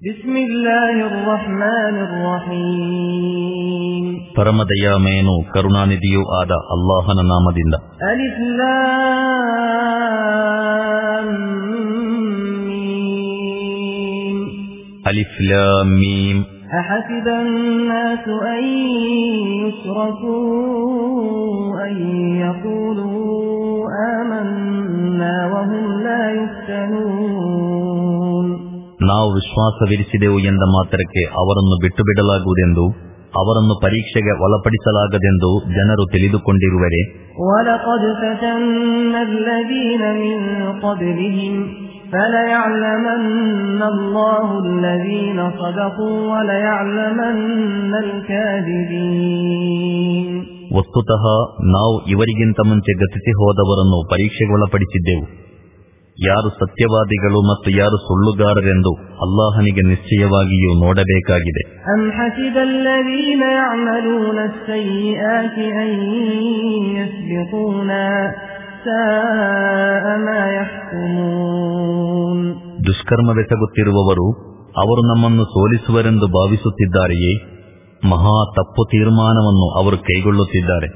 بسم الله الرحمن الرحيم ಪರಮದಯಾಮಯನು ಕರುಣಾನಿಧಿಯೂ ಆದ ಅಲ್ಲಾಹನ ನಾಮದಿಂದ ألف لام ميم ಅಲಿಫ್ ಲಾಮ್ ಮೀಮ್ أحسب الناس أن يتركوا أن يقولوا آمنا وهم لا يفتنون ನಾವು ವಿಶ್ವಾಸವಿರಿಸಿದೆವು ಎಂದ ಮಾತ್ರಕ್ಕೆ ಅವರನ್ನು ಬಿಟ್ಟು ಬಿಡಲಾಗುವುದೆಂದು ಅವರನ್ನು ಪರೀಕ್ಷೆಗೆ ಒಳಪಡಿಸಲಾಗದೆಂದು ಜನರು ತಿಳಿದುಕೊಂಡಿರುವರೆ. ವಸ್ತುತಃ ನಾವು ಇವರಿಗಿಂತ ಮುಂಚೆ ಗತಿಸಿ ಹೋದವರನ್ನು ಪರೀಕ್ಷೆಗೊಳಪಡಿಸಿದ್ದೆವು ಯಾರು ಸತ್ಯವಾದಿಗಳು ಮತ್ತು ಯಾರು ಸುಳ್ಳುಗಾರರೆಂದು ಅಲ್ಲಾಹನಿಗೆ ನಿಶ್ಚಯವಾಗಿಯೂ ನೋಡಬೇಕಾಗಿದೆ. ದುಷ್ಕರ್ಮವೆಸಗುತ್ತಿರುವವರು ಅವರು ನಮ್ಮನ್ನು ಸೋಲಿಸುವರೆಂದು ಭಾವಿಸುತ್ತಿದ್ದಾರೆಯೇ? ಮಹಾ ತಪ್ಪು ತೀರ್ಮಾನವನ್ನು ಅವರು ಕೈಗೊಳ್ಳುತ್ತಿದ್ದಾರೆ.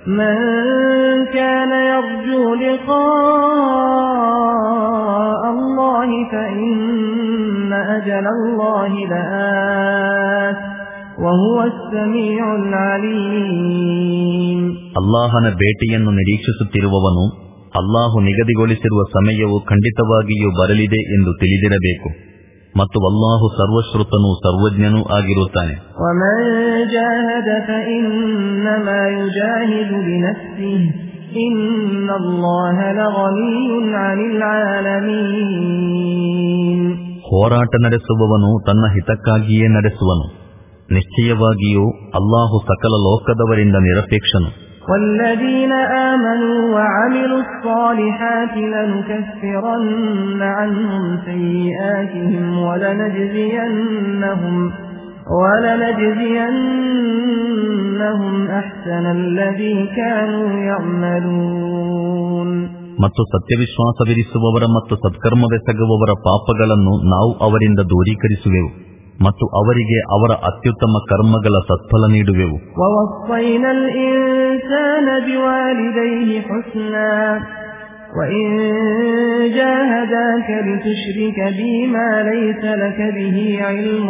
ಅಲ್ಲಾಹನ ಭೇಟಿಯನ್ನು ನಿರೀಕ್ಷಿಸುತ್ತಿರುವವನು ಅಲ್ಲಾಹು ನಿಗದಿಗೊಳಿಸಿರುವ ಸಮಯವು ಖಂಡಿತವಾಗಿಯೂ ಬರಲಿದೆ ಎಂದು ತಿಳಿದಿರಬೇಕು. ಮತ್ತು ಅಲ್ಲಾಹು ಸರ್ವಶ್ರುತನೂ ಸರ್ವಜ್ಞನೂ ಆಗಿರುತ್ತಾನೆ ومن جاهد فإنما يجاهد بنفسه إن الله لغني عن العالمين ಹೋರಾಟ ನಡೆಸುವವನು ತನ್ನ ಹಿತಕ್ಕಾಗಿಯೇ ನಡೆಸುವನು ನಿಶ್ಚಯವಾಗಿಯೂ ಅಲ್ಲಾಹು ಸಕಲ ಲೋಕದವರಿಂದ ನಿರಪೇಕ್ಷನು والذين آمنوا وعملوا الصالحات لنكفرن عنهم سيئاتهم ولنجزينهم ولنجزينهم أحسن الذي كانوا يعملون ಮತ್ತು ಸತ್ಯವಿಶ್ವಾಸವಿರಿಸುವವರ ಮತ್ತು ಸತ್ಕರ್ಮವೆಸಗುವವರ ಪಾಪಗಳನ್ನು ನಾವು ಅವರಿಂದ ದೂರೀಕರಿಸುವೆವು ಮತ್ತು ಅವರಿಗೆ ಅವರ ಅತ್ಯುತ್ತಮ ಕರ್ಮಗಳ ಸತ್ಫಲ ನೀಡುವೆವು ووصينا الإنسان بوالديه حسنا وإن جاهداك لتشرك بي ما ليس لك به علم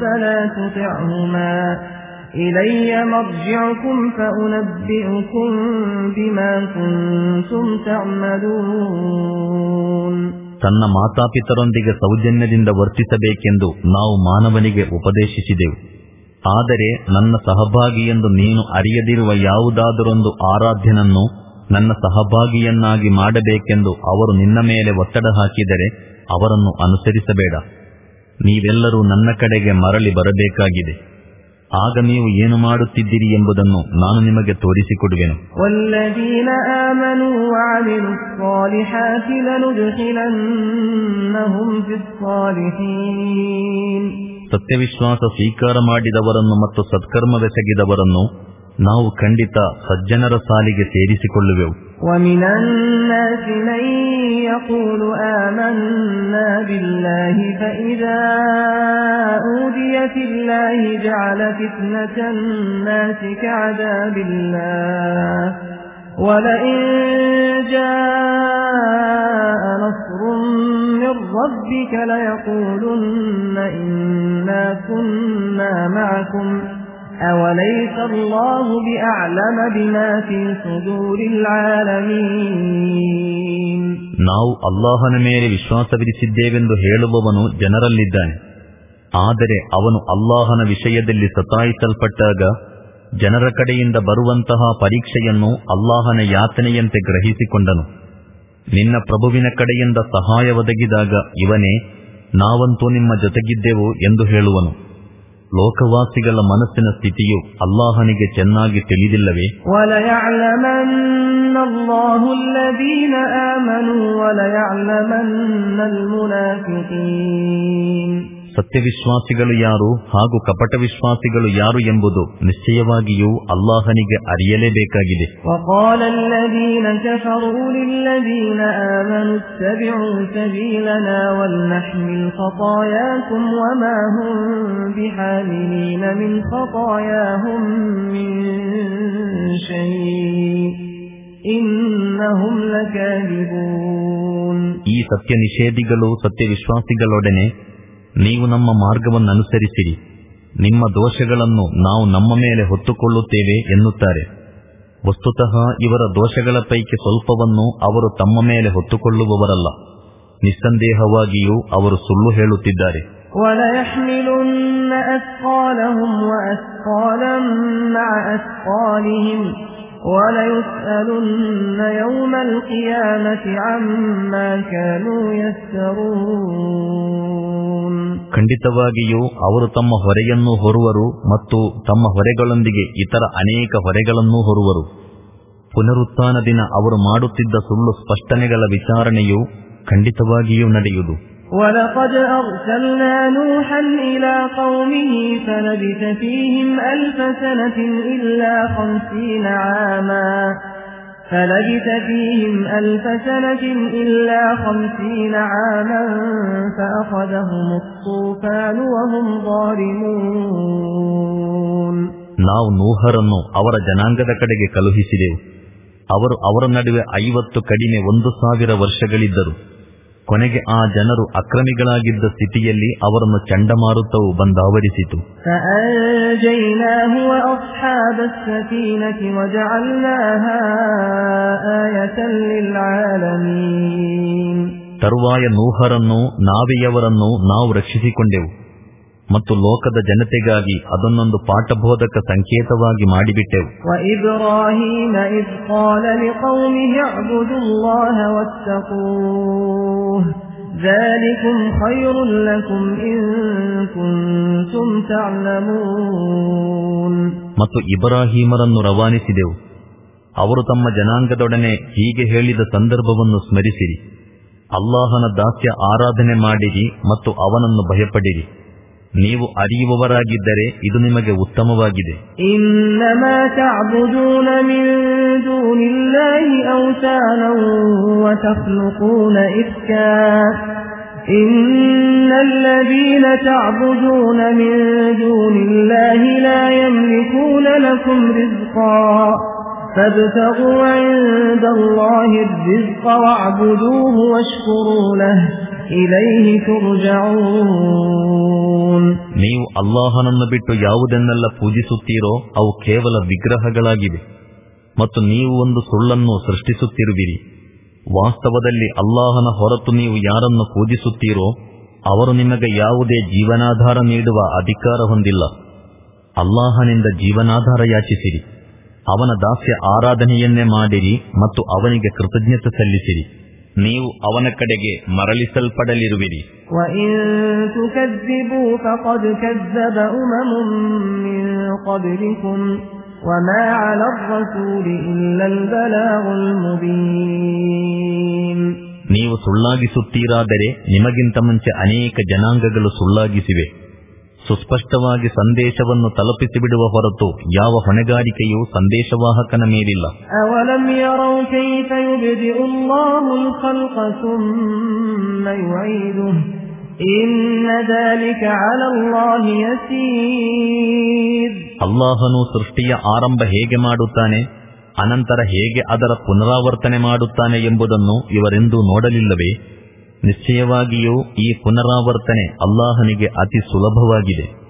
فلا تطعهما إلي مرجعكم فأنبئكم بما كنتم تعملون ತನ್ನ ಮಾತಾಪಿತರೊಂದಿಗೆ ಸೌಜನ್ಯದಿಂದ ವರ್ತಿಸಬೇಕೆಂದು ನಾವು ಮಾನವನಿಗೆ ಉಪದೇಶಿಸಿದೆವು. ಆದರೆ ನನ್ನ ಸಹಭಾಗಿಯೆಂದು ನೀನು ಅರಿಯದಿರುವ ಯಾವುದಾದರೊಂದು ಆರಾಧ್ಯನನ್ನು ನನ್ನ ಸಹಭಾಗಿಯನ್ನಾಗಿ ಮಾಡಬೇಕೆಂದು ಅವರು ನಿನ್ನ ಮೇಲೆ ಒತ್ತಡ ಹಾಕಿದರೆ ಅವರನ್ನು ಅನುಸರಿಸಬೇಡ. ನೀವೆಲ್ಲರೂ ನನ್ನ ಕಡೆಗೆ ಮರಳಿ ಬರಬೇಕಾಗಿದೆ. ಆಗ ನೀವು ಏನು ಮಾಡುತ್ತಿದ್ದೀರಿ ಎಂಬುದನ್ನು ನಾನು ನಿಮಗೆ ತೋರಿಸಿಕೊಡುವೆನು. ಸತ್ಯವಿಶ್ವಾಸ ಸ್ವೀಕಾರ ಮಾಡಿದವರನ್ನು ಮತ್ತು ಸತ್ಕರ್ಮವೆಸಗಿದವರನ್ನು ನಾವು ಖಂಡಿತ ಸಜ್ಜನರ ಸಾಲಿಗೆ ಸೇರಿಸಿಕೊಳ್ಳುವೆವು. ومن الناس من يقول آمنا بالله فإذا أوذي في الله جعل فتنة الناس كعذاب الله. ولئن جاء نصر من ربك ليقولن إنا كنا معكم. أوليس الله بأعلم بما في صدور العالمين ನಾವು ಅಲ್ಲಾಹನ ಮೇಲೆ ವಿಶ್ವಾಸವಿರಿಸಿದ್ದೇವೆಂದು ಹೇಳುವವನು ಜನರಲ್ಲಿದ್ದಾನೆ ಆದರೆ ಅವನು ಅಲ್ಲಾಹನ ವಿಷಯದಲ್ಲಿ ಸತಾಯಿಸಲ್ಪಟ್ಟಾಗ ಜನರ ಕಡೆಯಿಂದ ಬರುವಂತಹ ಪರೀಕ್ಷೆಯನ್ನು ಅಲ್ಲಾಹನ ಯಾತನೆಯಂತೆ ಗ್ರಹಿಸಿಕೊಂಡನು ನಿನ್ನ ಪ್ರಭುವಿನ ಕಡೆಯಿಂದ ಸಹಾಯ ಒದಗಿದಾಗ ಇವನೇ ನಾವಂತೂ ನಿಮ್ಮ ಜೊತೆಗಿದ್ದೆವು ಎಂದು ಹೇಳುವನು ಲೋಕವಾಸಿಗಳ ಮನಸ್ಸಿನ ಸ್ಥಿತಿಯು ಅಲ್ಲಾಹನಿಗೆ ಚೆನ್ನಾಗಿ ತಿಳಿದಿಲ್ಲವೇ? ಸತ್ಯವಿಶ್ವಾಸಿಗಳು ಯಾರು ಹಾಗೂ ಕಪಟ ವಿಶ್ವಾಸಿಗಳು ಯಾರು ಎಂಬುದು ನಿಶ್ಚಯವಾಗಿಯೂ ಅಲ್ಲಾಹನಿಗೆ ಅರಿಯಲೇಬೇಕಾಗಿದೆ. ಈ ಸತ್ಯ ನಿಷೇಧಿಗಳು ಸತ್ಯವಿಶ್ವಾಸಿಗಳೊಡನೆ ನೀವು ನಮ್ಮ ಮಾರ್ಗವನ್ನು ಅನುಸರಿಸಿರಿ ನಿಮ್ಮ ದೋಷಗಳನ್ನು ನಾವು ನಮ್ಮ ಮೇಲೆ ಹೊತ್ತುಕೊಳ್ಳುತ್ತೇವೆ ಎನ್ನುತ್ತಾರೆ. ವಸ್ತುತಃ ಇವರ ದೋಷಗಳ ಪೈಕಿ ಸ್ವಲ್ಪವನ್ನು ಅವರು ತಮ್ಮ ಮೇಲೆ ಹೊತ್ತುಕೊಳ್ಳುವವರಲ್ಲ. ನಿಸ್ಸಂದೇಹವಾಗಿಯೂ ಅವರು ಸುಳ್ಳು ಹೇಳುತ್ತಿದ್ದಾರೆ. وليحملن أثقالهم وأثقالا مع أثقالهم وليسألن يوم القيامة عما كانوا يفترون ಖಂಡಿತವಾಗಿಯೂ ಅವರು ತಮ್ಮ ಹೊರೆಯನ್ನು ಹೊರುವರು ಮತ್ತು ತಮ್ಮ ಹೊರೆಗಳೊಂದಿಗೆ ಇತರ ಅನೇಕ ಹೊರೆಗಳನ್ನೂ ಹೊರುವರು ಪುನರುತ್ಥಾನ ದಿನ ಅವರು ಮಾಡುತ್ತಿದ್ದ ಸುಳ್ಳು ಸ್ಪಷ್ಟನೆಗಳ ವಿಚಾರಣೆಯು ಖಂಡಿತವಾಗಿಯೂ ನಡೆಯುವುದು ولقد أرسلنا نوحا إلى قومه فلبث فيهم ألف سنة إلا خمسين عاما فلبث فيهم ألف سنة إلا خمسين عاما فأخذهم الطوفان وهم ظالمون ನಾವು ನೂಹರನ್ನು ಅವರ ಜನಾಂಗದ ಕಡೆಗೆ ಕಳುಹಿಸಿದೆವು ಅವರು ಅವರ ನಡುವೆ ಐವತ್ತು ಕಡಿಮೆ ಒಂದು ಸಾವಿರ ವರ್ಷಗಳಿದ್ದರು ಕೊನೆಗೆ ಆ ಜನರು ಅಕ್ರಮಿಗಳಾಗಿದ್ದ ಸ್ಥಿತಿಯಲ್ಲಿ ಅವರನ್ನು ಚಂಡಮಾರುತವು ಬಂದು ಆವರಿಸಿತು ತರುವಾಯ ನೂಹರನ್ನು ನಾವೆಯವರನ್ನು ನಾವು ರಕ್ಷಿಸಿಕೊಂಡೆವು. ಮತ್ತು ಲೋಕದ ಜನತೆಗಾಗಿ ಅದನ್ನೊಂದು ಪಾಠಬೋಧಕ ಸಂಕೇತವಾಗಿ ಮಾಡಿಬಿಟ್ಟೆವು. ಮತ್ತು ಇಬ್ರಾಹಿಮರನ್ನು ರವಾನಿಸಿದೆವು. ಅವರು ತಮ್ಮ ಜನಾಂಗದೊಡನೆ ಹೀಗೆ ಹೇಳಿದ ಸಂದರ್ಭವನ್ನು ಸ್ಮರಿಸಿರಿ. ಅಲ್ಲಾಹನ ದಾಸ್ಯ ಆರಾಧನೆ ಮಾಡಿರಿ ಮತ್ತು ಅವನನ್ನು ಭಯಪಡಿರಿ. ನೀವು ಅರಿಯುವವರಾಗಿದ್ದರೆ ಇದು ನಿಮಗೆ ಉತ್ತಮವಾಗಿದೆ إنما تعبدون من دون الله أوثانا وتخلقون إفكا إن الذين تعبدون من دون الله لا يملكون لكم رزقا فابتغوا عند الله الرزق واعبدوه واشكروا له إليه ترجعون ನೀವು ಅಲ್ಲಾಹನನ್ನು ಬಿಟ್ಟು ಯಾವುದನ್ನೆಲ್ಲ ಪೂಜಿಸುತ್ತೀರೋ ಅವು ಕೇವಲ ವಿಗ್ರಹಗಳಾಗಿವೆ. ಮತ್ತು ನೀವು ಒಂದು ಸುಳ್ಳನ್ನು ಸೃಷ್ಟಿಸುತ್ತಿರುವಿರಿ. ವಾಸ್ತವದಲ್ಲಿ ಅಲ್ಲಾಹನ ಹೊರತು ನೀವು ಯಾರನ್ನು ಪೂಜಿಸುತ್ತೀರೋ, ಅವರು ನಿಮಗೆ ಯಾವುದೇ ಜೀವನಾಧಾರ ನೀಡುವ ಅಧಿಕಾರ ಹೊಂದಿಲ್ಲ. ಅಲ್ಲಾಹನಿಂದ ಜೀವನಾಧಾರ ಯಾಚಿಸಿರಿ. ಅವನ ದಾಸ್ಯ ಆರಾಧನೆಯನ್ನೇ ಮಾಡಿರಿ ಮತ್ತು ಅವನಿಗೆ ಕೃತಜ್ಞತೆ ಸಲ್ಲಿಸಿರಿ. ನೀವು ಅವನ ಕಡೆಗೆ ಮರಳಿಸಲ್ಪಡಲಿರುವಿರಿ. ನೀವು ಸುಳ್ಳಾಗಿಸುತ್ತೀರಾದರೆ ನಿಮಗಿಂತ ಮುಂಚೆ ಅನೇಕ ಜನಾಂಗಗಳು ಸುಳ್ಳಾಗಿಸಿವೆ. ಸುಸ್ಪಷ್ಟವಾಗಿ ಸಂದೇಶವನ್ನು ತಲುಪಿಸಿಬಿಡುವ ಹೊರತು ಯಾವ ಹೊಣೆಗಾರಿಕೆಯೂ ಸಂದೇಶವಾಹಕನ ಮೇಲಿಲ್ಲ. ಅಲ್ಲಾಹನು ಸೃಷ್ಟಿಯ ಆರಂಭ ಹೇಗೆ ಮಾಡುತ್ತಾನೆ ಅನಂತರ ಹೇಗೆ ಅದರ ಪುನರಾವರ್ತನೆ ಮಾಡುತ್ತಾನೆ ಎಂಬುದನ್ನು ಇವರೆಂದೂ ನೋಡಲಿಲ್ಲವೇ? ನಿಶ್ಚಯವಾಗಿಯೂ ಈ ಪುನರಾವರ್ತನೆ ಅಲ್ಲಾಹನಿಗೆ ಅತಿ ಸುಲಭವಾಗಿದೆ.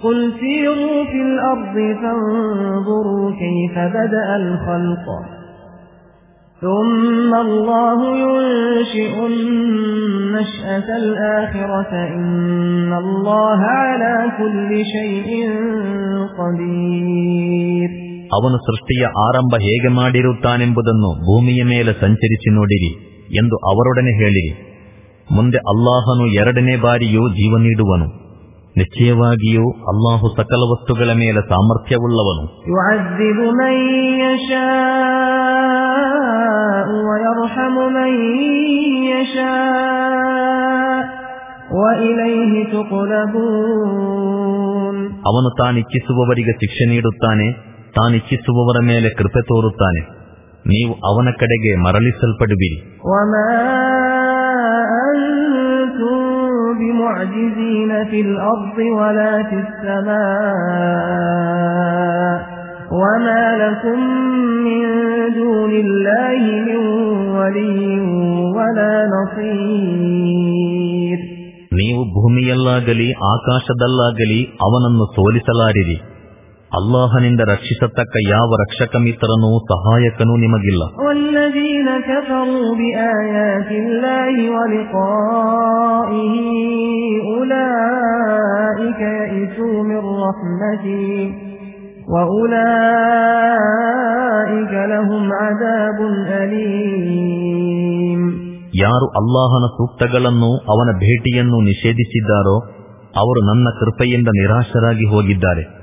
ಅವನು ಸೃಷ್ಟಿಯ ಆರಂಭ ಹೇಗೆ ಮಾಡಿರುತ್ತಾನೆಂಬುದನ್ನು ಭೂಮಿಯ ಮೇಲೆ ಸಂಚರಿಸಿ ನೋಡಿರಿ ಎಂದು ಅವರೊಡನೆ ಹೇಳಿರಿ. ಮುಂದೆ ಅಲ್ಲಾಹನು ಎರಡನೇ ಬಾರಿಯೂ ಜೀವ ನೀಡುವನು. ನಿಶ್ಚಯವಾಗಿಯೂ ಅಲ್ಲಾಹು ಸಕಲ ವಸ್ತುಗಳ ಮೇಲೆ ಸಾಮರ್ಥ್ಯವುಳ್ಳವನು. ಅವನು ತಾನಿಚ್ಛಿಸುವವರಿಗೆ ಶಿಕ್ಷೆ ನೀಡುತ್ತಾನೆ ತಾನಿಚ್ಛಿಸುವವರ ಮೇಲೆ ಕೃಪೆ ತೋರುತ್ತಾನೆ. ನೀವು ಅವನ ಕಡೆಗೆ ಮರಳಿಸಲ್ಪಡುವಿರಿ. بمعجزين في الأرض ولا في السماء وما لكم من دون الله من ولي ولا نصير ನೀವು ಭೂಮಿಯಲ್ಲಾಗಲಿ ಆಕಾಶದಲ್ಲಾಗಲಿ ಅವನನ್ನು ಸೋಲಿಸಲಾರಿರಿ ಅಲ್ಲಾಹನಿಂದ ರಕ್ಷಿಸತಕ್ಕ ಯಾವ ರಕ್ಷಕ ಮಿತ್ರನೂ ಸಹಾಯಕನೂ ನಿಮಗಿಲ್ಲ. ಯಾರು ಅಲ್ಲಾಹನ ಸೂಕ್ತಗಳನ್ನು ಅವನ ಭೇಟಿಯನ್ನು ನಿಷೇಧಿಸಿದ್ದಾರೋ ಅವರು ನನ್ನ ಕೃಪೆಯಿಂದ ನಿರಾಶರಾಗಿ ಹೋಗಿದ್ದಾರೆ.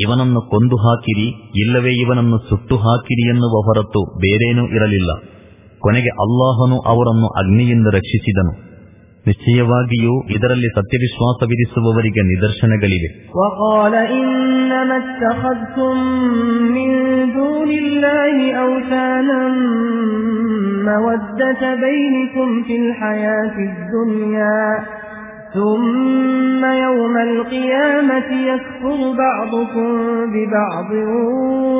ಇವನನ್ನು ಕೊಂದು ಹಾಕಿರಿ, ಇಲ್ಲವೇ ಇವನನ್ನು ಸುಟ್ಟು ಹಾಕಿರಿ ಎನ್ನುವ ಹೊರತು ಬೇರೇನೂ ಇರಲಿಲ್ಲ. ಕೊನೆಗೆ ಅಲ್ಲಾಹನು ಅವರನ್ನು ಅಗ್ನಿಯಿಂದ ರಕ್ಷಿಸಿದನು. ನಿಶ್ಚಯವಾಗಿಯೂ ಇದರಲ್ಲಿ ಸತ್ಯವಿಶ್ವಾಸ ವಿಧಿಸುವವರಿಗೆ ನಿದರ್ಶನಗಳಿವೆ. ಮವದ್ದತ ثم يوم القيامة يكفر بعضكم ببعض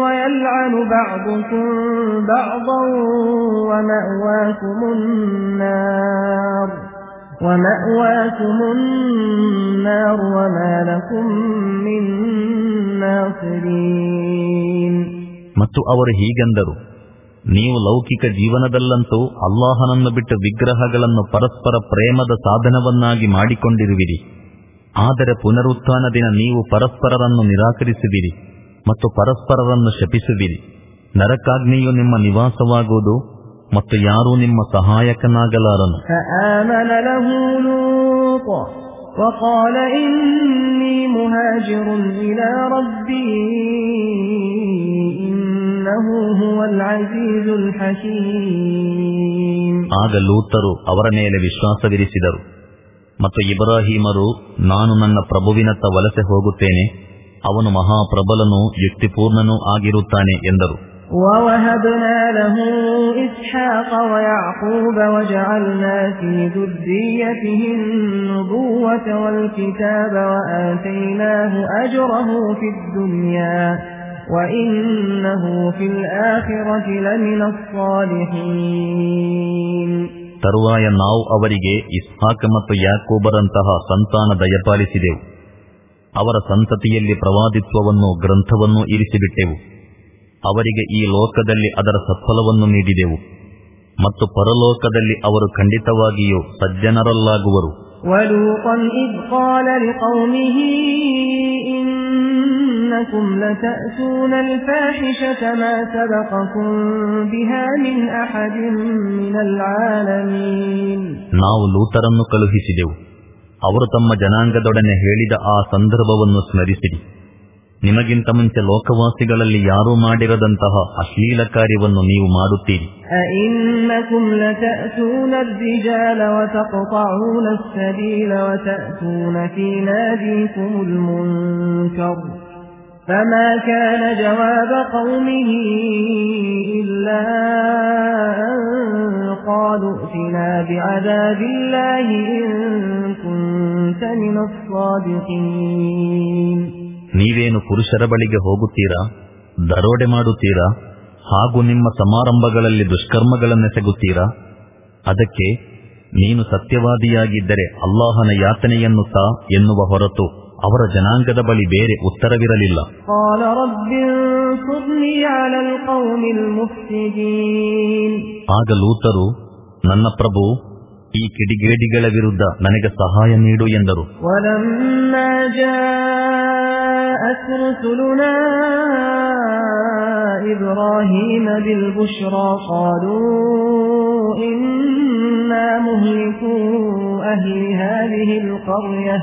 ويلعن بعضكم بعضا ومأواكم النار ومأواكم النار وما لكم من ناصرين ಮತ್ತು ಅವರು ಹೀಗೆಂದರು ನೀವು ಲೌಕಿಕ ಜೀವನದಲ್ಲಂತೂ ಅಲ್ಲಾಹನನ್ನು ಬಿಟ್ಟು ವಿಗ್ರಹಗಳನ್ನು ಪರಸ್ಪರ ಪ್ರೇಮದ ಸಾಧನವನ್ನಾಗಿ ಮಾಡಿಕೊಂಡಿರುವಿರಿ ಆದರೆ ಪುನರುತ್ಥಾನ ದಿನ ನೀವು ಪರಸ್ಪರರನ್ನು ನಿರಾಕರಿಸುವಿರಿ ಮತ್ತು ಪರಸ್ಪರರನ್ನು ಶಪಿಸುವಿರಿ ನರಕಾಗ್ನಿಯು ನಿಮ್ಮ ನಿವಾಸವಾಗುವುದು ಮತ್ತು ಯಾರೂ ನಿಮ್ಮ ಸಹಾಯಕನಾಗಲಾರನು فآمن له لوط وقال إني مهاجر إلى ربي ಆಗ ಲೂತರು ಅವರ ಮೇಲೆ ವಿಶ್ವಾಸವಿರಿಸಿದರು ಮತ್ತು ಇಬ್ರಾಹೀಮರು ನಾನು ನನ್ನ ಪ್ರಭುವಿನತ್ತ ವಲಸೆ ಹೋಗುತ್ತೇನೆ ಅವನು ಮಹಾಪ್ರಬಲನೂ ಯುಕ್ತಿಪೂರ್ಣನೂ ಆಗಿರುತ್ತಾನೆ ಎಂದರು ووهبنا له إسحاق ويعقوب وجعلنا في ذريته النبوة والكتاب وآتيناه أجره في الدنيا ತರುವಾಯ ನಾವು ಅವರಿಗೆ ಇಸ್ಹಾಕ ಮತ್ತು ಯಾಕೋಬರಂತಹ ಸಂತಾನ ದಯಪಾಲಿಸಿದೆವು. ಅವರ ಸಂತತಿಯಲ್ಲಿ ಪ್ರವಾದಿತ್ವವನ್ನು ಗ್ರಂಥವನ್ನು ಇರಿಸಿಬಿಟ್ಟೆವು. ಅವರಿಗೆ ಈ ಲೋಕದಲ್ಲಿ ಅದರ ಸಫಲವನ್ನು ನೀಡಿದೆವು. ಮತ್ತು ಪರಲೋಕದಲ್ಲಿ ಅವರು ಖಂಡಿತವಾಗಿಯೂ ಸಜ್ಜನರಲ್ಲಾಗುವರು. إنكم لتأتون الفاحشة ما سبقكم بها من أحد من العالمين ನಾವು ಲೂತರನ್ನು ಕಳುಹಿಸಿದೆವು ಅವರು ತಮ್ಮ ಜನಾಂಗದೊಡನೆ ಹೇಳಿದ ಆ ಸಂದರ್ಭವನ್ನು ಸ್ಮರಿಸಿರಿ ನಿಮಗಿಂತ ಮುಂಚೆ ಲೋಕವಾಸಿಗಳಲ್ಲಿ ಯಾರೂ ಮಾಡಿರದಂತಹ ಅಶ್ಲೀಲ ಕಾರ್ಯವನ್ನು ನೀವು ಮಾಡುತ್ತೀರಿ أئنكم فما كان جواب قومه إلا أن قالوا ائتنا بعذاب الله إن كنت من الصادقين ನೀವೇನು ಪುರುಷರ ಬಳಿಗೆ ಹೋಗುತ್ತೀರಾ ದರೋಡೆ ಮಾಡುತ್ತೀರಾ ಹಾಗೂ ನಿಮ್ಮ ಸಮಾರಂಭಗಳಲ್ಲಿ ದುಷ್ಕರ್ಮಗಳನ್ನೆಸಗುತ್ತೀರಾ ಅದಕ್ಕೆ ನೀನು ಸತ್ಯವಾದಿಯಾಗಿದ್ದರೆ ಅಲ್ಲಾಹನ ಯಾತನೆಯನ್ನು ತಾ ಎನ್ನುವ ಹೊರತು ಅವರ ಜನಾಂಗದ ಬಳಿ ಬೇರೆ ಉತ್ತರವಿರಲಿಲ್ಲ قال رب انصرني على القوم المفسدين ಆಗ ಲೂತರು ನನ್ನ ಪ್ರಭು ಈ ಕಿಡಿಗೇಡಿಗಳ ವಿರುದ್ಧ ನನಗೆ ಸಹಾಯ ನೀಡು ಎಂದರು ولما جاء جاءت رسلنا إبراهيم بالبشرى قالوا إنا مهلكوا أهل هذه القرية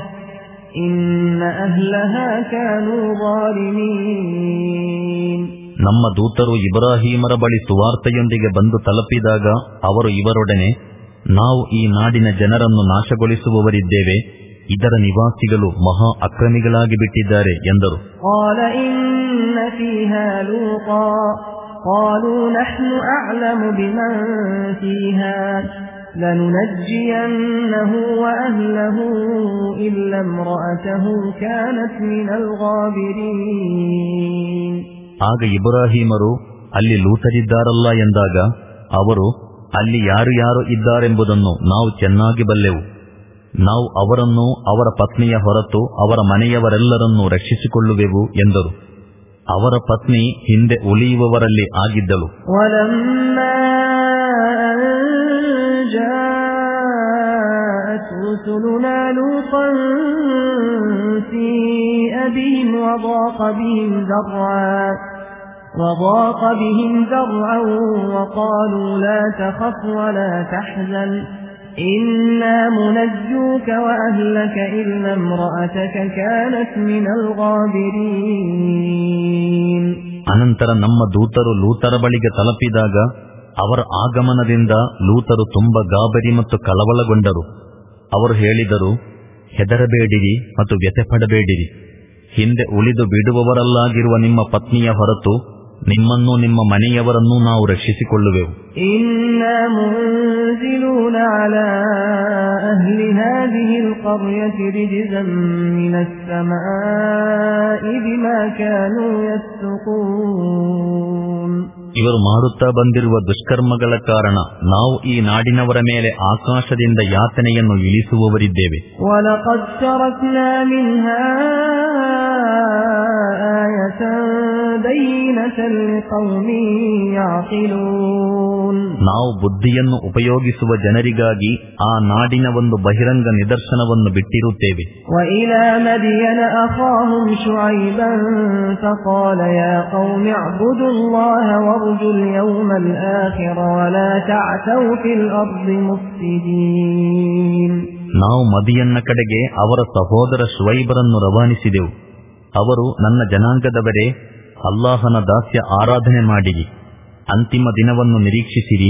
ನಮ್ಮ ದೂತರು ಇಬ್ರಾಹೀಮರ ಬಳಿ ಸುವಾರ್ತೆಯೊಂದಿಗೆ ಬಂದು ತಲುಪಿದಾಗ ಅವರು ಇವರೊಡನೆ ನಾವು ಈ ನಾಡಿನ ಜನರನ್ನು ನಾಶಗೊಳಿಸುವವರಿದ್ದೇವೆ ಇದರ ನಿವಾಸಿಗಳು ಮಹಾ ಅಕ್ರಮಿಗಳಾಗಿ ಬಿಟ್ಟಿದ್ದಾರೆ ಎಂದರು قال إن فيها لوطا قالوا نحن أعلم بمن فيها لننجينه وأهله إلا امرأته كانت من الغابرين ಆಗ ಇಬ್ರಾಹೀಮರು ಅಲ್ಲಿ ಲೂತರಿದ್ದಾರಲ್ಲ ಎಂದಾಗ ಅವರು ಅಲ್ಲಿ ಯಾರು ಯಾರು ಇದ್ದಾರೆಂಬುದನ್ನು ನಾವು ಚೆನ್ನಾಗಿ ಬಲ್ಲೆವು ನಾವು ಅವರನ್ನು ಅವರ ಪತ್ನಿಯ ಹೊರತು ಅವರ ಮನೆಯವರೆಲ್ಲರನ್ನೂ ರಕ್ಷಿಸಿಕೊಳ್ಳುವೆವು ಎಂದರು ಅವರ ಪತ್ನಿ ಹಿಂದೆ ಉಳಿಯುವವರಲ್ಲಿ ಆಗಿದ್ದಳು لوطا سيء بهم وضاق بهم ذرعا وضاق بهم ذرعا وقالوا لا تخف ولا تحزن إنا منجوك وأهلك إلا امرأتك كانت من الغابرين ಅನಂತರ ನಮ್ಮ ದೂತರು ಲೂತರ ಬಳಿಗೆ ತಲುಪಿದಾಗ ಅವರ ಆಗಮನದಿಂದ ಲೂತರು ತುಂಬ ಗಾಬರಿ ಮತ್ತು ಕಳವಳಗೊಂಡರು ಅವರು ಹೇಳಿದರು ಹೆದರಬೇಡಿರಿ ಮತ್ತು ವ್ಯಥೆಪಡಬೇಡಿರಿ. ಹಿಂದೆ ಉಳಿದು ಬಿಡುವವರಲ್ಲಾಗಿರುವ ನಿಮ್ಮ ಪತ್ನಿಯ ಹೊರತು ನಿಮ್ಮನ್ನು ನಿಮ್ಮ ಮನೆಯವರನ್ನೂ ನಾವು ರಕ್ಷಿಸಿಕೊಳ್ಳುವೆವು. ಇನ್ನ منزلون على أهل هذه القرية رجزا من السماء بما كانوا يفسقون ಇವರು ಮಾಡುತ್ತಾ ಬಂದಿರುವ ದುಷ್ಕರ್ಮಗಳ ಕಾರಣ ನಾವು ಈ ನಾಡಿನವರ ಮೇಲೆ ಆಕಾಶದಿಂದ ಯಾತನೆಯನ್ನು ಇಳಿಸುವವರಿದ್ದೇವೆ ولقد تركنا منها آية بينة لقوم يعقلون ನಾವು ಬುದ್ಧಿಯನ್ನು ಉಪಯೋಗಿಸುವ ಜನರಿಗಾಗಿ ಆ ನಾಡಿನ ಒಂದು ಬಹಿರಂಗ ನಿದರ್ಶನವನ್ನು ಬಿಟ್ಟಿರುತ್ತೇವೆ وإلى مدين أخاهم شعيبا فقال يا قوم اعبدوا الله وارجوا اليوم الآخر ولا تعثوا في الأرض مفسدين ನಾವು ಮದಿಯನ್ನ ಕಡೆಗೆ ಅವರ ಸಹೋದರ ಶುವೈಬರನ್ನು ರವಾನಿಸಿದೆವು ಅವರು ನನ್ನ ಜನಾಂಗದವರೇ ಅಲ್ಲಾಹನ ದಾಸ್ಯ ಆರಾಧನೆ ಮಾಡಿರಿ ಅಂತಿಮ ದಿನವನ್ನು ನಿರೀಕ್ಷಿಸಿರಿ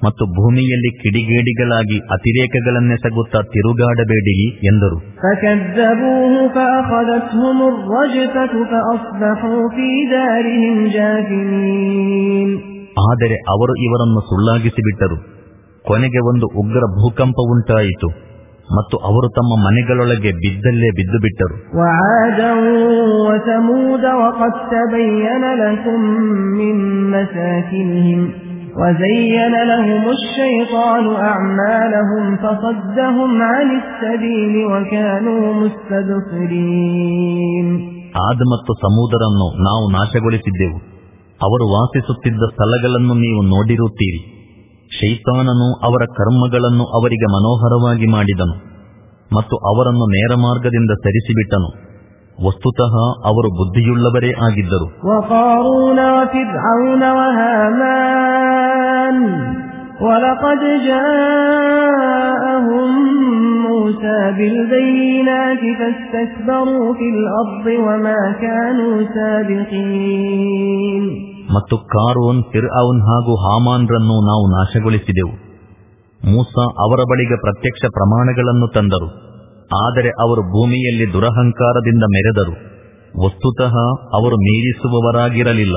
ಮತ್ತು ಭೂಮಿಯಲ್ಲಿ ಕಿಡಿಗೇಡಿಗಳಾಗಿ ಅತಿರೇಕಗಳನ್ನೆಸಗುತ್ತಾ ತಿರುಗಾಡಬೇಡಿರಿ ಎಂದರು فكذبوه فأخذتهم الرجفة فأصبحوا في دارهم جاثمين ಆದರೆ ಅವರು ಇವರನ್ನು ಸುಳ್ಳಾಗಿಸಿಬಿಟ್ಟರು ಕೊನೆಗೆ ಒಂದು ಉಗ್ರ ಭೂಕಂಪ ಉಂಟಾಯಿತು ಮತ್ತು ಅವರು ತಮ್ಮ ಮನೆಗಳೊಳಗೆ ಬಿದ್ದಲ್ಲೇ ಬಿದ್ದು ಬಿಟ್ಟರು وعادا وثمود وقد تبين لكم من مساكنهم وزين لهم الشيطان أعمالهم فصدهم عن السبيل وكانوا مستبصرين ಆದ ಮತ್ತು ಸಮೂದರನ್ನು ನಾವು ನಾಶಗೊಳಿಸಿದ್ದೆವು ಅವರು ವಾಸಿಸುತ್ತಿದ್ದ ಸ್ಥಳಗಳನ್ನು ನೀವು ನೋಡಿರುತ್ತೀರಿ ಶೈತಾನನು ಅವರ ಕರ್ಮಗಳನ್ನು ಅವರಿಗೆ ಮನೋಹರವಾಗಿ ಮಾಡಿದನು ಮತ್ತು ಅವರನ್ನು ನೇರ ಮಾರ್ಗದಿಂದ ಸರಿಸಿಬಿಟ್ಟನು ವಸ್ತುತಃ ಅವರು ಬುದ್ಧಿಯುಳ್ಳವರೇ ಆಗಿದ್ದರು وقارون وفرعون وهامان ولقد جاءهم موسى بالبينات فاستكبروا في الأرض وما كانوا سابقين ಮತ್ತು ಕಾರೋನ್ ಫಿರ್ಔನ್ ಹಾಗೂ ಹಾಮಾನ್ರನ್ನು ನಾವು ನಾಶಗೊಳಿಸಿದೆವು ಮೂಸ ಅವರ ಬಳಿಗೆ ಪ್ರತ್ಯಕ್ಷ ಪ್ರಮಾಣಗಳನ್ನು ತಂದರು ಆದರೆ ಅವರು ಭೂಮಿಯಲ್ಲಿ ದುರಹಂಕಾರದಿಂದ ಮೆರೆದರು ವಸ್ತುತಃ ಅವರು ಮೀರಿಸುವವರಾಗಿರಲಿಲ್ಲ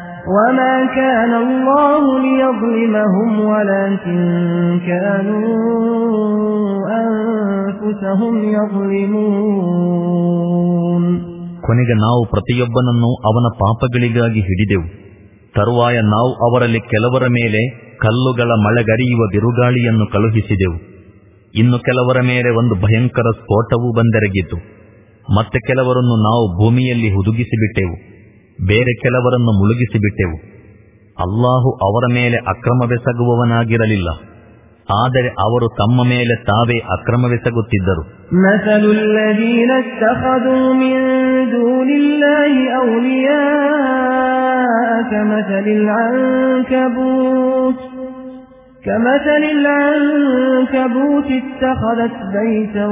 وما كان الله ليظلمهم ولكن كانوا أنفسهم يظلمون ಕೊನೆಗೆ ನಾವು ಪ್ರತಿಯೊಬ್ಬನನ್ನು ಅವನ ಪಾಪಗಳಿಗಾಗಿ ಹಿಡಿದೆವು ತರುವಾಯ ನಾವು ಅವರಲ್ಲಿ ಕೆಲವರ ಮೇಲೆ ಕಲ್ಲುಗಳ ಮಳೆಗರಿಯುವ ಬಿರುಗಾಳಿಯನ್ನು ಕಳುಹಿಸಿದೆವು ಇನ್ನು ಕೆಲವರ ಮೇಲೆ ಒಂದು ಭಯಂಕರ ಸ್ಫೋಟವೂ ಬಂದೆರಗಿತು ಮತ್ತೆ ಕೆಲವರನ್ನು ನಾವು ಭೂಮಿಯಲ್ಲಿ ಹುದುಗಿಸಿಬಿಟ್ಟೆವು ಬೇರೆ ಕೆಲವರನ್ನು ಮುಳುಗಿಸಿಬಿಟ್ಟೆವು ಅಲ್ಲಾಹು ಅವರ ಮೇಲೆ ಅಕ್ರಮವೆಸಗುವವನಾಗಿರಲಿಲ್ಲ ಆದರೆ ಅವರು ತಮ್ಮ ಮೇಲೆ ತಾವೇ ಅಕ್ರಮವೆಸಗುತ್ತಿದ್ದರು مثل الذين اتخذوا من دون الله أولياء كمثل العنكبوت كمثل العنكبوت اتخذت بيتا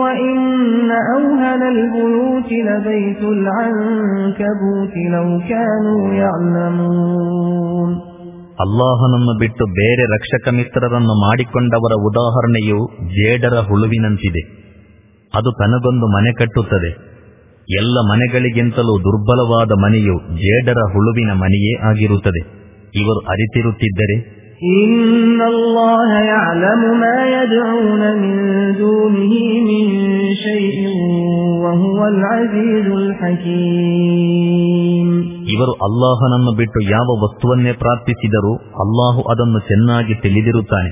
وإن أوهن البيوت لبيت العنكبوت لو كانوا يعلمون ಅಲ್ಲಾಹನನ್ನು ಬಿಟ್ಟು ಬೇರೆ ರಕ್ಷಕ ಮಿತ್ರರನ್ನು ಮಾಡಿಕೊಂಡವರ ಉದಾಹರಣೆಯು ಜೇಡರ ಹುಳುವಿನಂತಿದೆ ಅದು ತನಗೊಂದು ಮನೆ ಕಟ್ಟುತ್ತದೆ ಎಲ್ಲ ಮನೆಗಳಿಗಿಂತಲೂ ದುರ್ಬಲವಾದ ಮನೆಯು ಜೇಡರ ಹುಳುವಿನ ಮನೆಯೇ ಆಗಿರುತ್ತದೆ ಇವರು ಅರಿತಿರುತ್ತಿದ್ದರೆ إن الله يعلم ما يدعون من دونه من شيء وهو العزيز الحكيم ಇವರು ಅಲ್ಲಾಹನನ್ನು ಬಿಟ್ಟು ಯಾವ ವಸ್ತುವನ್ನೇ ಪ್ರಾರ್ಥಿಸಿದರೂ ಅಲ್ಲಾಹು ಅದನ್ನು ಚೆನ್ನಾಗಿ ತಿಳಿದಿರುತ್ತಾನೆ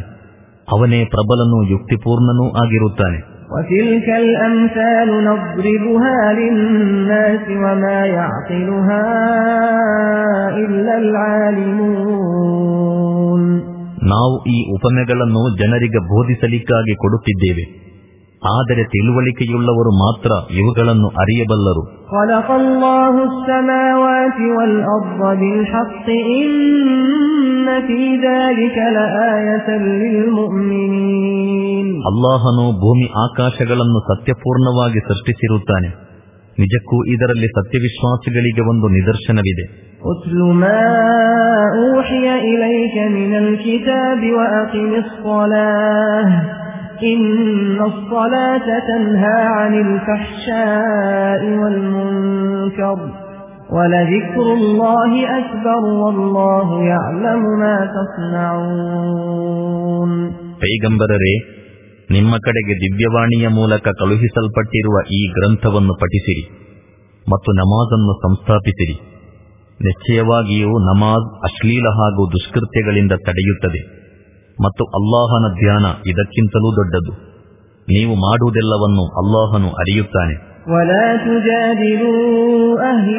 ಅವನೇ ಪ್ರಬಲನೂ ಯುಕ್ತಿಪೂರ್ಣನೂ ಆಗಿರುತ್ತಾನೆ وتلك الأمثال نضربها للناس وما يعقلها إلا العالمون ನಾವು ಈ ಉಪಮೆಗಳನ್ನು ಜನರಿಗೆ ಬೋಧಿಸಲಿಕ್ಕಾಗಿ ಕೊಡುತ್ತಿದ್ದೇವೆ ಆದರೆ ತಿಳುವಳಿಕೆಯುಳ್ಳವರು ಮಾತ್ರ ಇವುಗಳನ್ನು ಅರಿಯಬಲ್ಲರು خلق الله السماوات والأرض بالحق إن ಅಲ್ಲಾಹನು ಭೂಮಿ ಆಕಾಶಗಳನ್ನು ಸತ್ಯಪೂರ್ಣವಾಗಿ ಸೃಷ್ಟಿಸಿರುತ್ತಾನೆ. ನಿಜಕ್ಕೂ ಇದರಲ್ಲಿ ಸತ್ಯವಿಶ್ವಾಸಿಗಳಿಗೆ ಒಂದು ನಿದರ್ಶನವಿದೆ. ಇನ್ನ ولذكر الله أكبر والله يعلم ما تصنعون ಪೈಗಂಬರರೇ ನಿಮ್ಮ ಕಡೆಗೆ ದಿವ್ಯವಾಣಿಯ ಮೂಲಕ ಕಳುಹಿಸಲ್ಪಟ್ಟಿರುವ ಈ ಗ್ರಂಥವನ್ನು ಪಠಿಸಿರಿ ಮತ್ತು ನಮಾಜನ್ನು ಸಂಸ್ಥಾಪಿಸಿರಿ ನಿಶ್ಚಯವಾಗಿಯೂ ನಮಾಜ್ ಅಶ್ಲೀಲ ಹಾಗೂ ದುಷ್ಕೃತ್ಯಗಳಿಂದ ತಡೆಯುತ್ತದೆ ಮತ್ತು ಅಲ್ಲಾಹನ ಧ್ಯಾನ ಇದಕ್ಕಿಂತಲೂ ದೊಡ್ಡದು ನೀವು ಮಾಡುವುದೆಲ್ಲವನ್ನು ಅಲ್ಲಾಹನು ಅರಿಯುತ್ತಾನೆ ولا تجادلوا أهل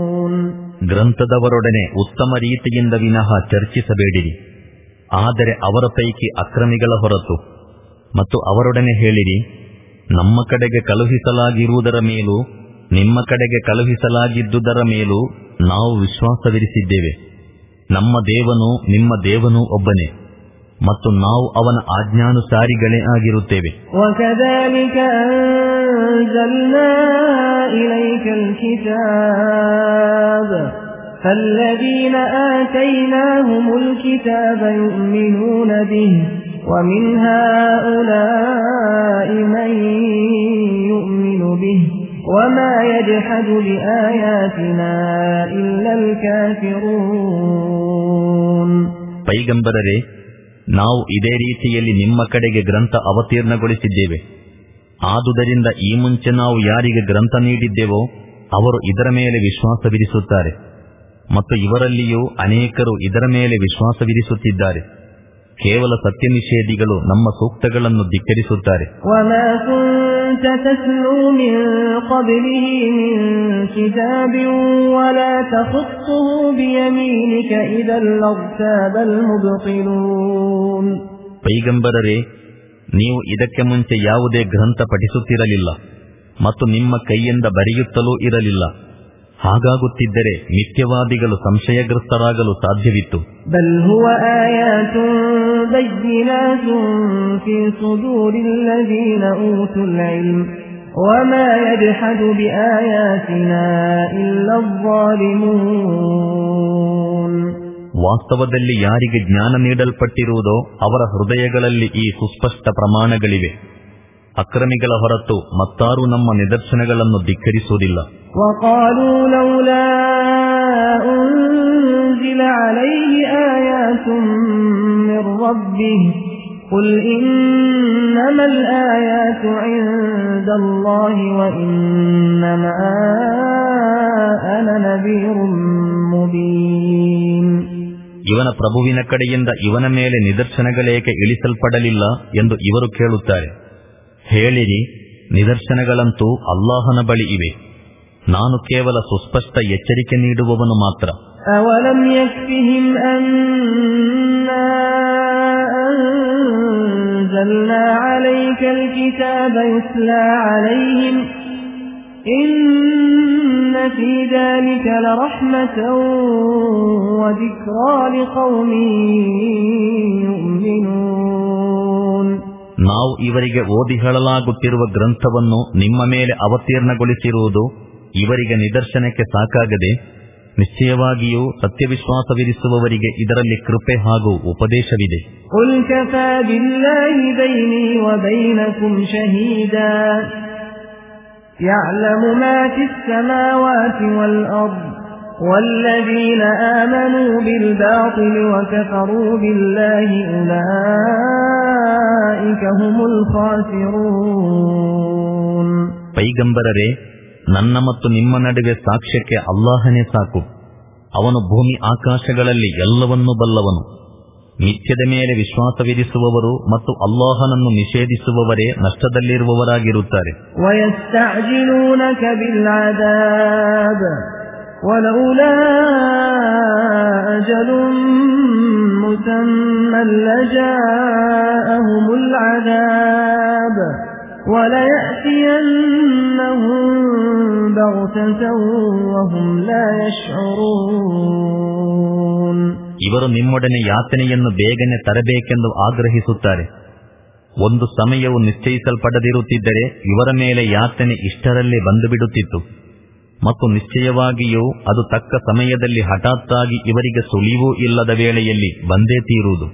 ಗ್ರಂಥದವರೊಡನೆ ಉತ್ತಮ ರೀತಿಯಿಂದ ವಿನಃ ಚರ್ಚಿಸಬೇಡಿರಿ. ಆದರೆ ಅವರ ಪೈಕಿ ಅಕ್ರಮಿಗಳ ಹೊರತು. ಮತ್ತು ಅವರೊಡನೆ ಹೇಳಿರಿ, ನಮ್ಮ ಕಡೆಗೆ ಕಳುಹಿಸಲಾಗಿರುವುದರ ಮೇಲೂ, ನಿಮ್ಮ ಕಡೆಗೆ ಕಳುಹಿಸಲಾಗಿದ್ದುದರ ಮೇಲೂ ನಾವು ವಿಶ್ವಾಸವಿರಿಸಿದ್ದೇವೆ. ನಮ್ಮ ದೇವನು ನಿಮ್ಮ ದೇವನೂ ಒಬ್ಬನೇ. ಮತ್ತು ನಾವು ಅವನ ಆಜ್ಞಾನುಸಾರಿಗಳೇ ಆಗಿರುತ್ತೇವೆ وكذلك أنزلنا إليك الكتاب فالذين آتيناهم الكتاب يؤمنون به ومن هؤلاء من يؤمن به وما يجحد بآياتنا إلا الكافرون ಪೈಗಂಬರರೇ ನಾವು ಇದೇ ರೀತಿಯಲ್ಲಿ ನಿಮ್ಮ ಕಡೆಗೆ ಗ್ರಂಥ ಅವತೀರ್ಣಗೊಳಿಸಿದ್ದೇವೆ. ಆದುದರಿಂದ ಈ ಮುಂಚೆ ನಾವು ಯಾರಿಗೆ ಗ್ರಂಥ ನೀಡಿದ್ದೇವೋ, ಅವರು ಇದರ ಮೇಲೆ ವಿಶ್ವಾಸ ವಿಧಿಸುತ್ತಾರೆ ಮತ್ತು ಇವರಲ್ಲಿಯೂ ಅನೇಕರು ಇದರ ಮೇಲೆ ವಿಶ್ವಾಸ ವಿಧಿಸುತ್ತಿದ್ದಾರೆ ಕೇವಲ ಸತ್ಯ ನಿಷೇಧಿಗಳು ನಮ್ಮ ಸೂಕ್ತಗಳನ್ನು ಧಿಕ್ಕರಿಸುತ್ತಾರೆ. كنت تتلو من قبله من كتاب ولا تخطه بيمينك إذا لارتاب المبطلون ಪೈಗಂಬರರೇ ನೀವು ಇದಕ್ಕೆ ಮುಂಚೆ ಯಾವುದೇ ಗ್ರಂಥ ಪಠಿಸುತ್ತಿರಲಿಲ್ಲ ಮತ್ತು ನಿಮ್ಮ ಕೈಯಿಂದ ಬರೆಯುತ್ತಲೂ ಇರಲಿಲ್ಲ ಹಾಗಾಗುತ್ತಿದ್ದರೆ ನಿತ್ಯವಾದಿಗಳು ಸಂಶಯಗ್ರಸ್ತರಾಗಲು ಸಾಧ್ಯವಿತ್ತು. ವಾಸ್ತವದಲ್ಲಿ ಯಾರಿಗೆ ಜ್ಞಾನ ನೀಡಲ್ಪಟ್ಟಿರುವುದೋ ಅವರ ಹೃದಯಗಳಲ್ಲಿ ಈ ಸುಸ್ಪಷ್ಟ ಪ್ರಮಾಣಗಳಿವೆ. ಅಕ್ರಮಿಗಳ ಹೊರತು ಮತ್ತಾರು ನಮ್ಮ ನಿದರ್ಶನಗಳನ್ನು ಧಿಕ್ಕರಿಸುವುದಿಲ್ಲ. ಇವನ ಪ್ರಭುವಿನ ಕಡೆಯಿಂದ ಇವನ ಮೇಲೆ ನಿದರ್ಶನಗಳೇಕೆ ಇಳಿಸಲ್ಪಡಲಿಲ್ಲ ಎಂದು ಇವರು ಕೇಳುತ್ತಾರೆ. ಹೇಳಿರಿ ನಿದರ್ಶನಗಳಂತೂ ಅಲ್ಲಾಹನ ಬಳಿ ಇವೆ ನಾನು ಕೇವಲ ಸುಸ್ಪಷ್ಟ ಎಚ್ಚರಿಕೆ ನೀಡುವವನು ಮಾತ್ರ أولم يكفهم أنا أنزلنا عليك الكتاب يتلى عليهم إن في ذلك لرحمة وذكرى لقوم يؤمنون ನಾವು ಇವರಿಗೆ ಓದಿ ಹೇಳಲಾಗುತ್ತಿರುವ ಗ್ರಂಥವನ್ನು ನಿಮ್ಮ ಮೇಲೆ ಅವತೀರ್ಣಗೊಳಿಸಿರುವುದು ಇವರಿಗೆ ನಿದರ್ಶನಕ್ಕೆ ಸಾಕಾಗದೆ ನಿಶ್ಚಯವಾಗಿಯೂ ಸತ್ಯವಿಶ್ವಾಸವಿರಿಸುವವರಿಗೆ ಇದರಲ್ಲಿ ಕೃಪೆ ಹಾಗೂ ಉಪದೇಶವಿದೆ قل كفى بالله بيني وبينكم شهيدا يعلم ما في السماوات والأرض والذين آمنوا بالباطل وكفروا بالله أولئك هم الخاسرون ಪೈಗಂಬರರೇ ನನ್ನ ಮತ್ತು ನಿಮ್ಮ ನಡುವೆ ಸಾಕ್ಷ್ಯಕ್ಕೆ ಅಲ್ಲಾಹನೇ ಸಾಕು ಅವನು ಭೂಮಿ ಆಕಾಶಗಳಲ್ಲಿ ಎಲ್ಲವನ್ನೂ ಬಲ್ಲವನು ಮಿಥ್ಯದ ಮೇಲೆ ವಿಶ್ವಾಸವಿರಿಸುವವರು ಮತ್ತು ಅಲ್ಲಾಹನನ್ನು ನಿಷೇಧಿಸುವವರೇ ನಷ್ಟದಲ್ಲಿರುವವರಾಗಿರುತ್ತಾರೆ ويستعجلونك بالعذاب ولولا أجل مسمى لجاءهم العذاب وليأتينهم بغتة وهم لا يشعرون ಇವರು ನಿಮ್ಮೊಡನೆ ಯಾತನೆಯನ್ನು ಬೇಗನೆ ತರಬೇಕೆಂದು ಆಗ್ರಹಿಸುತ್ತಾರೆ ಒಂದು ಸಮಯವು ನಿಶ್ಚಯಿಸಲ್ಪಡದಿರುತ್ತಿದ್ದರೆ ಇವರ ಮೇಲೆ ಯಾತನೆ ಇಷ್ಟರಲ್ಲೇ ಬಂದು ಬಿಡುತ್ತಿತ್ತು ಮತ್ತು ನಿಶ್ಚಯವಾಗಿಯೂ ಅದು ತಕ್ಕ ಸಮಯದಲ್ಲಿ ಹಠಾತ್ತಾಗಿ ಇವರಿಗೆ ಸುಳಿವೂ ಇಲ್ಲದ ವೇಳೆಯಲ್ಲಿ ಬಂದೇ ತೀರುವುದು.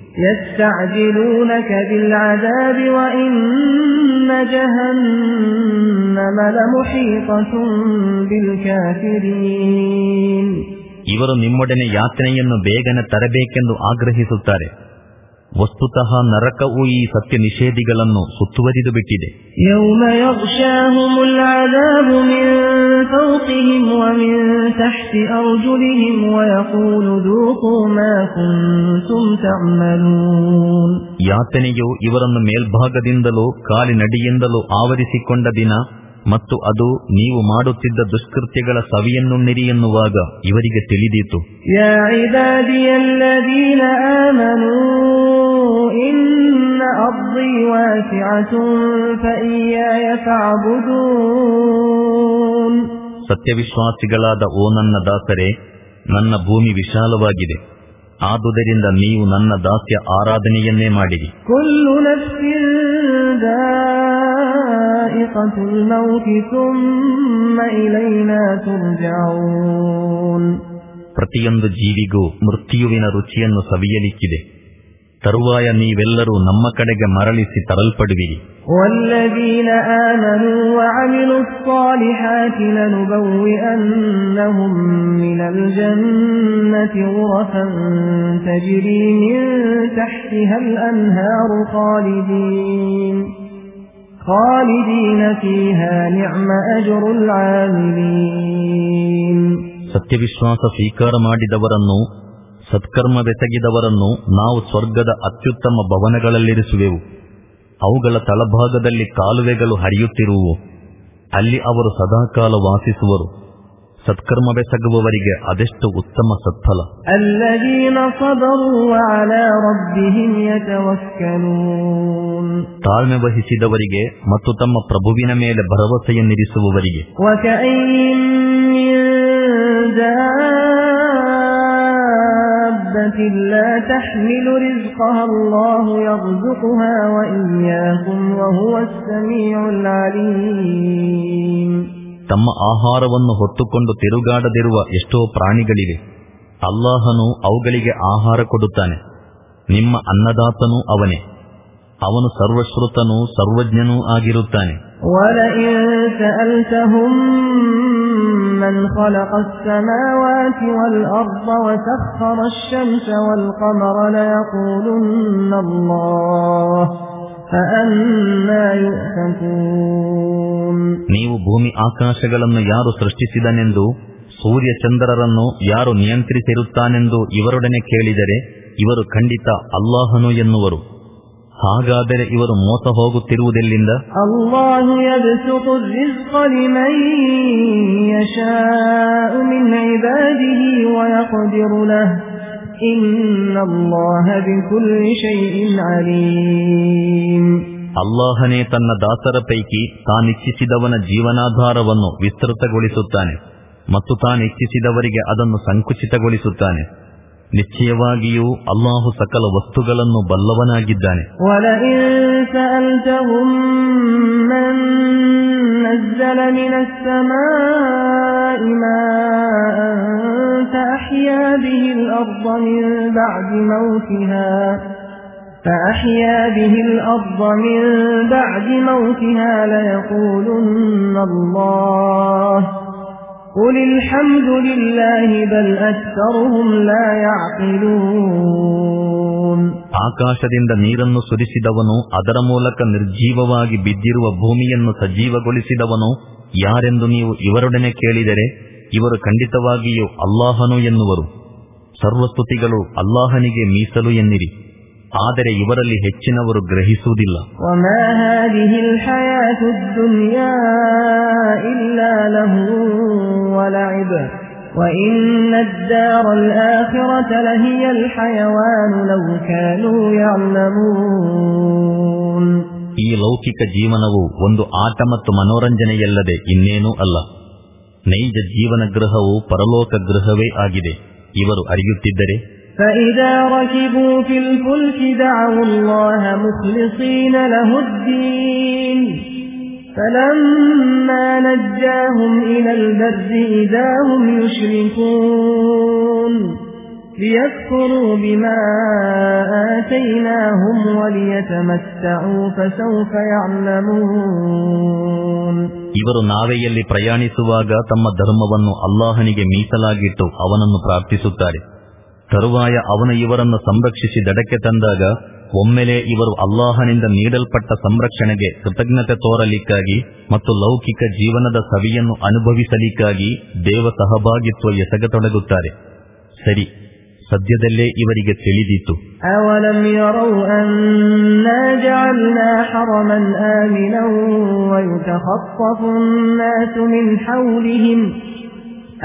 ಇವರು ನಿಮ್ಮೊಡನೆ ಯಾತನೆಯನ್ನು ಬೇಗನೆ ತರಬೇಕೆಂದು ಆಗ್ರಹಿಸುತ್ತಾರೆ. ವಸ್ತುತಃ ನರಕವು ಈ ಸತ್ಯ ನಿಷೇಧಿಗಳನ್ನು ಸುತ್ತುವರಿದು ಬಿಟ್ಟಿದೆ. ಯಾತನೆಯು ಇವರನ್ನು ಮೇಲ್ಭಾಗದಿಂದಲೂ ಕಾಲಿನಡಿಯಿಂದಲೂ ಆವರಿಸಿಕೊಂಡ ದಿನ ಮತ್ತು ಅದು ನೀವು ಮಾಡುತ್ತಿದ್ದ ದುಷ್ಕೃತ್ಯಗಳ ಸವಿಯನ್ನು ನಿರಿ ಎನ್ನುವಾಗ ಇವರಿಗೆ ತಿಳಿದೀತು. إن أرضي واسعة فإياي فاعبدون ಸತ್ಯವಿಶ್ವಾಸಿಗಳಾದ ಓ ನನ್ನ ದಾಸರೇ ನನ್ನ ಭೂಮಿ ವಿಶಾಲವಾಗಿದೆ ಆದುದರಿಂದ ನೀವು ನನ್ನ ದಾಸ್ಯ ಆರಾಧನೆಯನ್ನೇ ಮಾಡಿರಿ كل نفس ذائقة الموت ثم إلينا ترجعون ಪ್ರತಿಯೊಂದು ಜೀವಿಗೂ ಮೃತ್ಯುವಿನ ರುಚಿಯನ್ನು ಸವಿಯಲಿಕ್ಕಿದೆ ತರುವಾಯ ನೀವೆಲ್ಲರೂ ನಮ್ಮ ಕಡೆಗೆ ಮರಳಿಸಿ ತರಲ್ಪಡುವಿರಿ ಸತ್ಯವಿಶ್ವಾಸ ಸ್ವೀಕಾರ ಮಾಡಿದವರನ್ನು ಸತ್ಕರ್ಮವೆಸಗಿದವರನ್ನು ನಾವು ಸ್ವರ್ಗದ ಅತ್ಯುತ್ತಮ ಭವನಗಳಲ್ಲಿರಿಸುವೆವು. ಅವುಗಳ ತಳಭಾಗದಲ್ಲಿ ಕಾಲುವೆಗಳು ಹರಿಯುತ್ತಿರುವು ಅಲ್ಲಿ ಅವರು ಸದಾಕಾಲ ವಾಸಿಸುವರು. ಸತ್ಕರ್ಮವೆಸಗುವವರಿಗೆ ಅದೆಷ್ಟು ಉತ್ತಮ ಸತ್ಫಲ. ತಾಳ್ಮೆ ವಹಿಸಿದವರಿಗೆ ಮತ್ತು ತಮ್ಮ ಪ್ರಭುವಿನ ಮೇಲೆ ಭರವಸೆಯನ್ನಿರಿಸುವವರಿಗೆ. دابة لا تحمل رزقها الله يرزقها وإياكم وهو السميع العليم ತಮ್ಮ ಆಹಾರವನ್ನು ಹೊತ್ತುಕೊಂಡು ತಿರುಗಾಡದಿರುವ ಎಷ್ಟೋ ಪ್ರಾಣಿಗಳಿವೆ ಅಲ್ಲಾಹನು ಅವುಗಳಿಗೆ ಆಹಾರ ಕೊಡುತ್ತಾನೆ ನಿಮ್ಮ ಅನ್ನದಾತನೂ ಅವನೇ ಅವನು ಸರ್ವಶ್ರುತನೂ ಸರ್ವಜ್ಞನೂ ಆಗಿರುತ್ತಾನೆ ولئن سألتهم من خلق السماوات والأرض وسخر الشمس والقمر ليقولن الله فأنا يؤفكون ನೀವು ಭೂಮಿ ಆಕಾಶಗಳನ್ನು ಯಾರು ಸೃಷ್ಟಿಸಿದನೆಂದು ಸೂರ್ಯ ಚಂದ್ರರನ್ನು ಯಾರು ನಿಯಂತ್ರಿಸಿರುತ್ತಾನೆಂದು ಇವರೊಡನೆ ಕೇಳಿದರೆ ಇವರು ಖಂಡಿತ ಅಲ್ಲಾಹನು ಎನ್ನುವರು ಹಾಗಾದರೆ ಇವರು ಮೋಸ ಹೋಗುತ್ತಿರುವುದೆಲ್ಲಿಂದ? ಅಲ್ಲಾಹನೇ ತನ್ನ ದಾಸರ ಪೈಕಿ ತಾನಿಚ್ಛಿಸಿದವನ ಜೀವನಾಧಾರವನ್ನು ವಿಸ್ತೃತಗೊಳಿಸುತ್ತಾನೆ ಮತ್ತು ತಾನಿಚ್ಛಿಸಿದವರಿಗೆ ಅದನ್ನು ಸಂಕುಚಿತಗೊಳಿಸುತ್ತಾನೆ. ನಿಶ್ಚಯವಾಗಿಯೂ ಅಲ್ಲಾಹು ಸಕಲ ವಸ್ತುಗಳನ್ನು ಬಲ್ಲವನಾಗಿದ್ದಾನೆ ولئن سألتهم من نزل من السماء ماء فأحيا به الأرض من بعد موتها فأحيا به الأرض من بعد موتها ليقولن الله قل الحمد لله بل أكثرهم لا يعقلون ಆಕಾಶದಿಂದ ನೀರನ್ನು ಸುರಿಸಿದವನು ಅದರ ಮೂಲಕ ನಿರ್ಜೀವವಾಗಿ ಬಿದ್ದಿರುವ ಭೂಮಿಯನ್ನು ಸಜೀವಗೊಳಿಸಿದವನು ಯಾರೆಂದು ನೀವು ಇವರೊಡನೆ ಕೇಳಿದರೆ ಇವರು ಖಂಡಿತವಾಗಿಯೂ ಅಲ್ಲಾಹನು ಎನ್ನುವರು ಸರ್ವಸ್ತುತಿಗಳು ಅಲ್ಲಾಹನಿಗೆ ಮೀಸಲು ಎನ್ನಿರಿ ಆದರೆ ಇವರಲ್ಲಿ ಹೆಚ್ಚಿನವರು ಗ್ರಹಿಸುವುದಿಲ್ಲ. ಈ ಲೌಕಿಕ ಜೀವನವು ಒಂದು ಆಟ ಮತ್ತು ಮನೋರಂಜನೆಯಲ್ಲದೆ ಇನ್ನೇನೂ ಅಲ್ಲ. ನೈಜ ಜೀವನ ಗೃಹವು ಪರಲೋಕ ಗೃಹವೇ ಆಗಿದೆ. ಇವರು ಅರಿಯುತ್ತಿದ್ದರೆ فإذا ركبوا في الفلك دعوا الله مخلصين له الدين فلما نجاهم إلى البر إذا هم يشركون ليكفروا بما آتيناهم وليتمتعوا فسوف يعلمون ಇವರು ನಾವೆಯಲ್ಲಿ ಪ್ರಯಾಣಿಸುವಾಗ ತಮ್ಮ ಧರ್ಮವನ್ನು ಅಲ್ಲಾಹನಿಗೆ ಮೀಸಲಾಗಿಟ್ಟು ಅವನನ್ನು ಪ್ರಾರ್ಥಿಸುತ್ತಾರೆ ತರುವಾಯ ಅವನು ಇವರನ್ನು ಸಂರಕ್ಷಿಸಿ ದಡಕ್ಕೆ ತಂದಾಗ ಒಮ್ಮೆಲೆ ಇವರು ಅಲ್ಲಾಹನಿಂದ ನೀಡಲ್ಪಟ್ಟ ಸಂರಕ್ಷಣೆಗೆ ಕೃತಜ್ಞತೆ ತೋರಲಿಕ್ಕಾಗಿ ಮತ್ತು ಲೌಕಿಕ ಜೀವನದ ಸವಿಯನ್ನು ಅನುಭವಿಸಲಿಕ್ಕಾಗಿ ದೇವ ಸಹಭಾಗಿತ್ವ ಎಸಗತೊಡಗುತ್ತಾರೆ ಸರಿ ಸದ್ಯದಲ್ಲೇ ಇವರಿಗೆ ತಿಳಿದೀತು أولم يروا أنا جعلنا حرما آمنا ويتخطف الناس من حولهم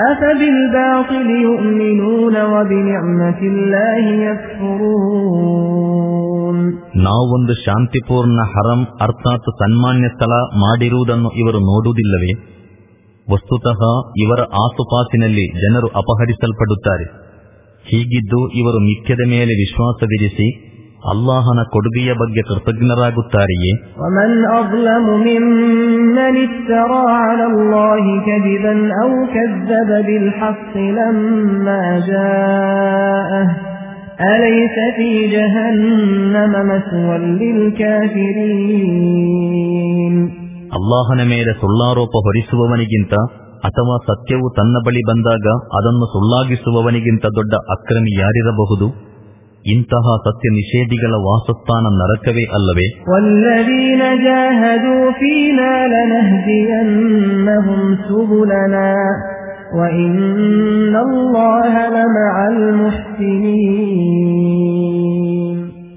أفبالباطل يؤمنون وبنعمة الله يكفرون ನಾವೊಂದು ಶಾಂತಿಪೂರ್ಣ ಹರಂ ಅರ್ಥಾತ್ ಸನ್ಮಾನ್ಯ ಸ್ಥಳ ಮಾಡಿರುವುದನ್ನು ಇವರು ನೋಡುವುದಿಲ್ಲವೇ ವಸ್ತುತಃ ಇವರ ಆಸುಪಾಸಿನಲ್ಲಿ ಜನರು ಅಪಹರಿಸಲ್ಪಡುತ್ತಾರೆ ಹೀಗಿದ್ದು ಇವರು ಮಿಥ್ಯದ ಮೇಲೆ ವಿಶ್ವಾಸವಿರಿಸಿ ಅಲ್ಲಾಹನ ಕೊಡುಗೆಯ ಬಗ್ಗೆ ಕೃತಜ್ಞರಾಗುತ್ತಾರೆಯೇ? ಅಲ್ಲಾಹನ ಮೇಲೆ ಸುಳ್ಳಾರೋಪ ಹೊರಿಸುವವನಿಗಿಂತ ಅಥವಾ ಸತ್ಯವು ತನ್ನ ಬಳಿ ಬಂದಾಗ ಅದನ್ನು ಸುಳ್ಳಾಗಿಸುವವನಿಗಿಂತ ದೊಡ್ಡ ಅಕ್ರಮಿ ಯಾರಿರಬಹುದು? ಇಂತಹ ಸತ್ಯ ನಿಷೇಧಿಗಳ ವಾಸಸ್ಥಾನ ನರಕವೇ ಅಲ್ಲವೇ?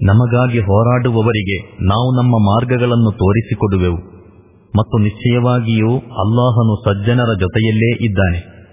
ನಮಗಾಗಿ ಹೋರಾಡುವವರಿಗೆ ನಾವು ನಮ್ಮ ಮಾರ್ಗಗಳನ್ನು ತೋರಿಸಿಕೊಡುವೆವು ಮತ್ತು ನಿಶ್ಚಯವಾಗಿಯೂ ಅಲ್ಲಾಹನು ಸಜ್ಜನರ ಜೊತೆಯಲ್ಲೇ ಇದ್ದಾನೆ.